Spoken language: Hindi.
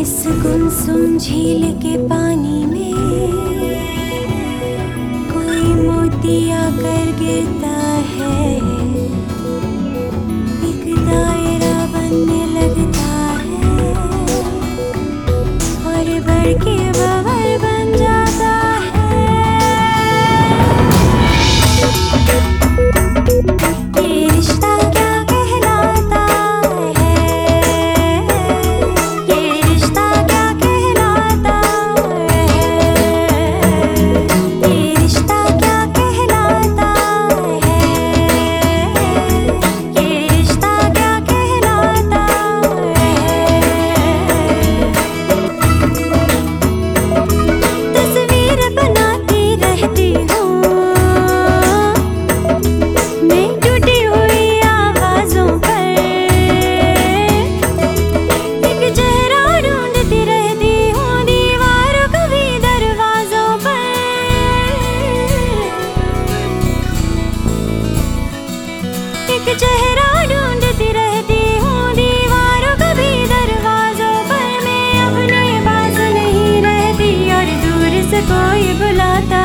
इस गुमसुम झील के पानी में कोई मोतिया के कोई बुलाता